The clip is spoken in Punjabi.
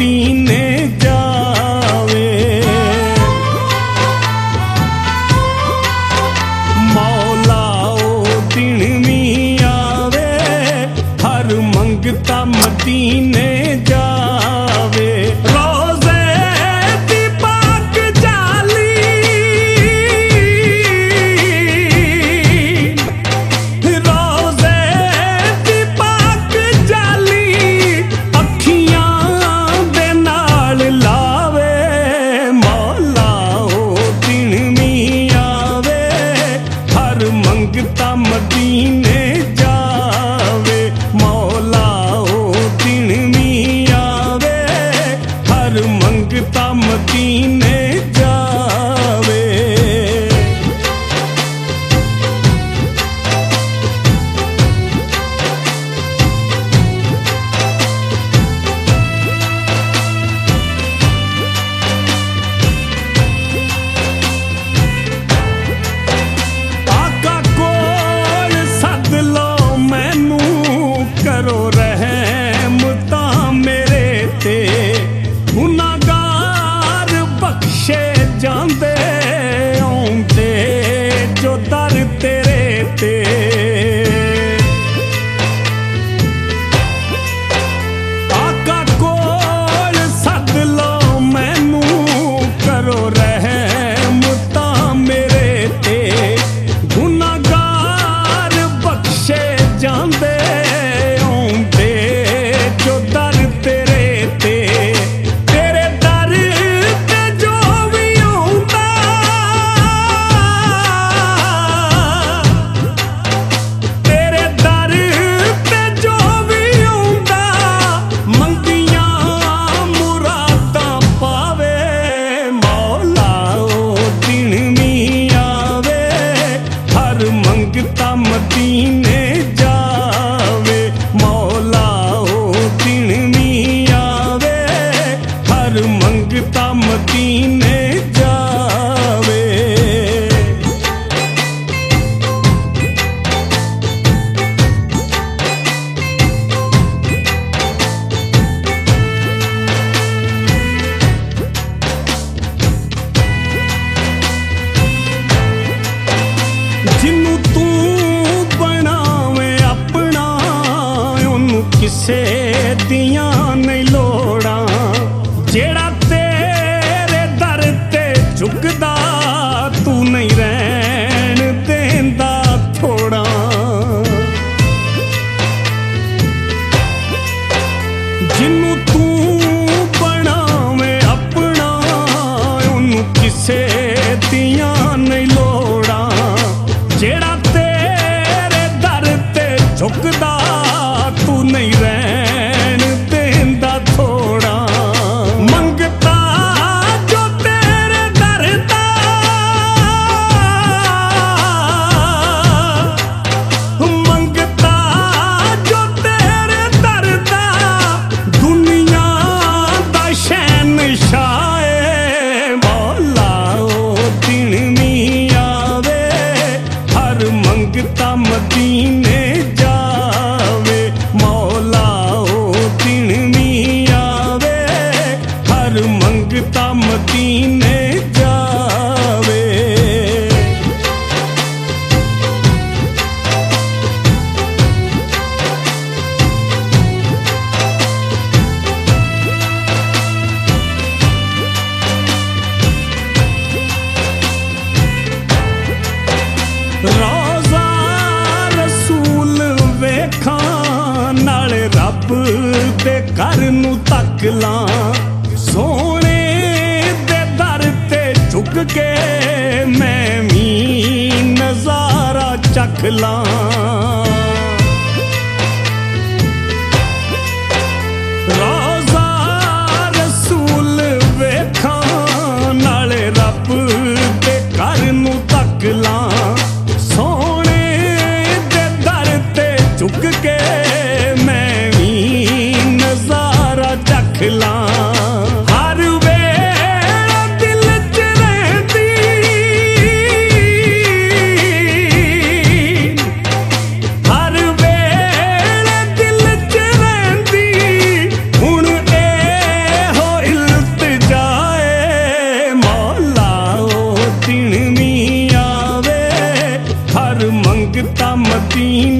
ਪੀਨੇ ਜਾਵੇ। ਮੌਲਾ ਉਹ ਦਿਨ ਆਵੇ ਹਰ ਮੰਗਤਾ ਮਦੀਨੇ ਜਾ நீங்க quiero ਕਿਸੇ ਦੀਆਂ ਨਹੀਂ ਲੋੜਾਂ, ਜਿਹੜਾ ਤੇਰੇ ਦਰ ਤੇ ਝੁਕਦਾ, ਤੂੰ ਨਹੀਂ ਰਹਿਣ ਦੇਂਦਾ ਥੋੜਾ ਜਿੰਨੂੰ ਤੂੰ ਬਣਾਵੇਂ ਆਪਣਾ, ਉਹਨੂੰ ਕਿਸੇ ਦੀਆਂ ਨਹੀਂ ਲੋੜਾਂ, ਜਿਹੜਾ ਤੇਰੇ ਦਰ ਤੇ ਝੁਕਦਾ ਰੋਜ਼ਾ ਰਸੂਲ ਵੇਖਾਂ, ਨਾਲੇ ਰੱਬ ਦੇ ਘਰ ਨੂੰ ਤੱਕ ਲਾਂ। ਸੋਹਣੇ ਦੇ ਦਰ ਤੇ ਝੁਕ ਕੇ ਮੈਂ ਮੀ ਨਜ਼ਾਰਾ ਚੱਖ ਮੰਗਤਾ ਮਦੀਨੇ ਜਾ